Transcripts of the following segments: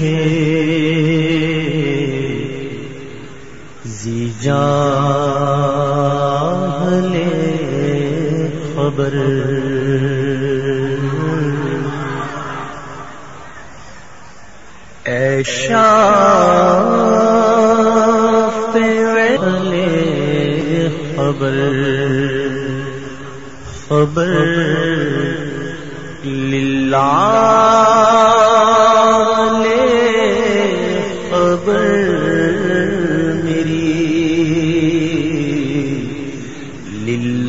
رہے زی لے خبر۔ ایشا خبر۔ خبر۔ للہ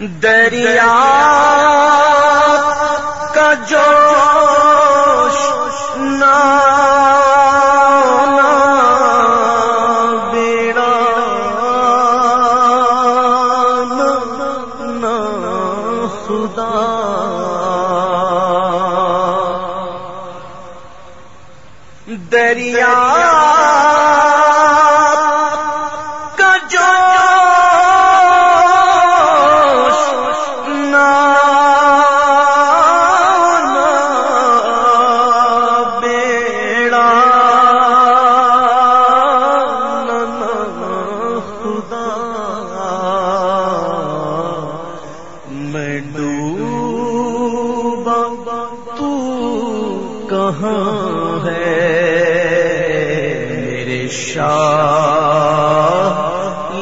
دریا کا جو کہاں ہے میرے شاہ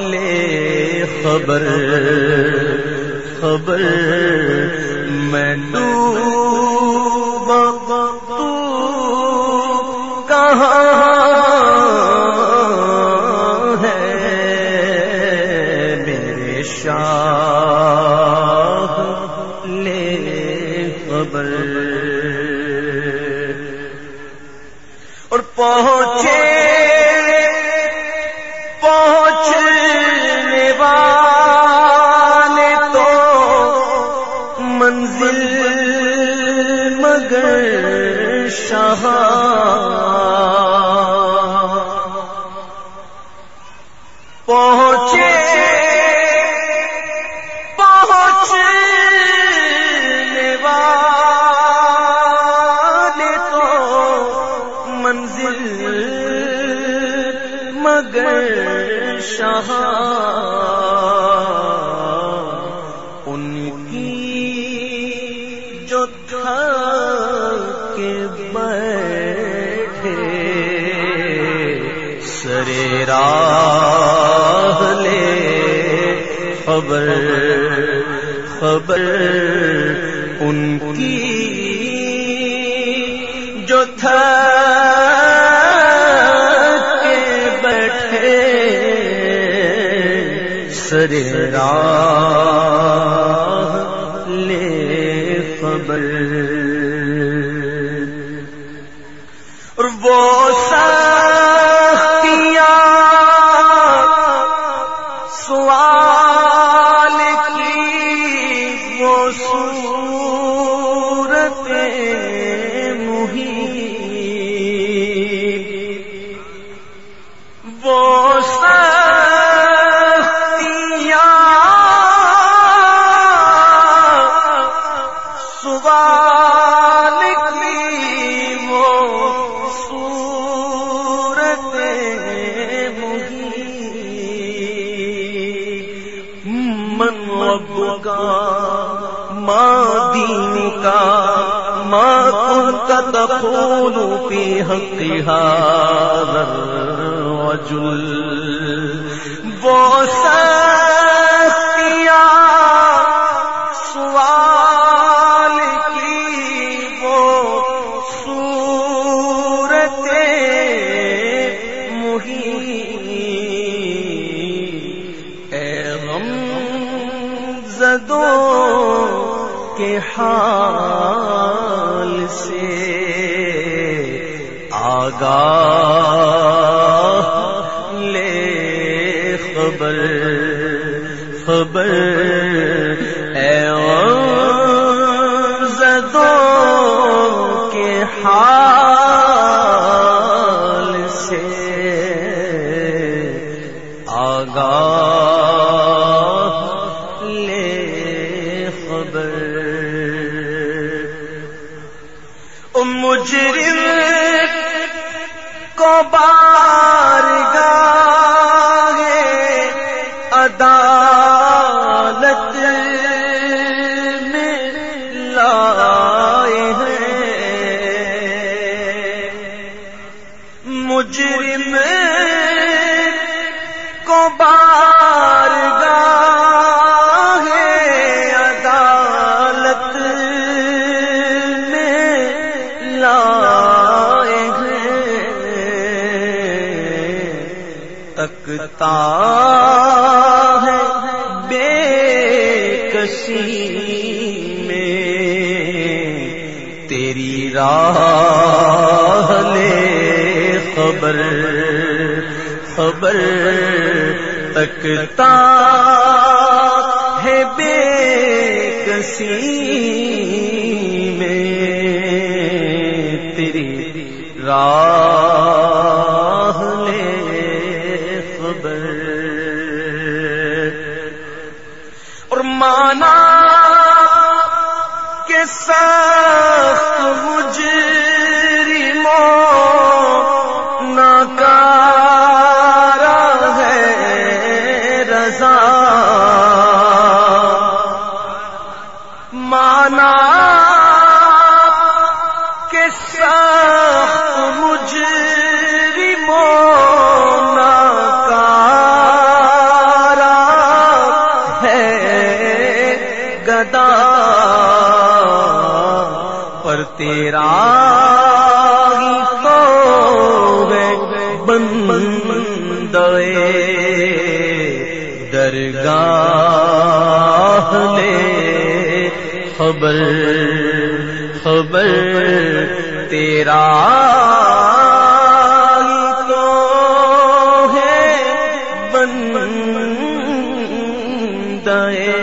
لے خبر خبر میں تو کہاں ہے میرے شاہ؟ شاہ خبر خبر ان کی جو تھا کے بیٹھے سرا لے خبر۔ اور وہ سیا سوال دین کا ماں كنت تقول في حقها الرجل وہ سر زدوں کے حال سے آگاہ لے خبر خبر مجرم کو بار گاہ عدالت تکتا ہے بے کسی میں۔ تیری راہ لے خبر خبر تکتا ہے بے کسی میں۔ تیری راہ سخت مجرموں ناکارا ہے رضا مانا کے سخت مجرموں ناکارا ہے گدا تیرا ہی تو ہے بندے درگاہ لے۔ خبر خبر تیرا ہی تو ہے بندے۔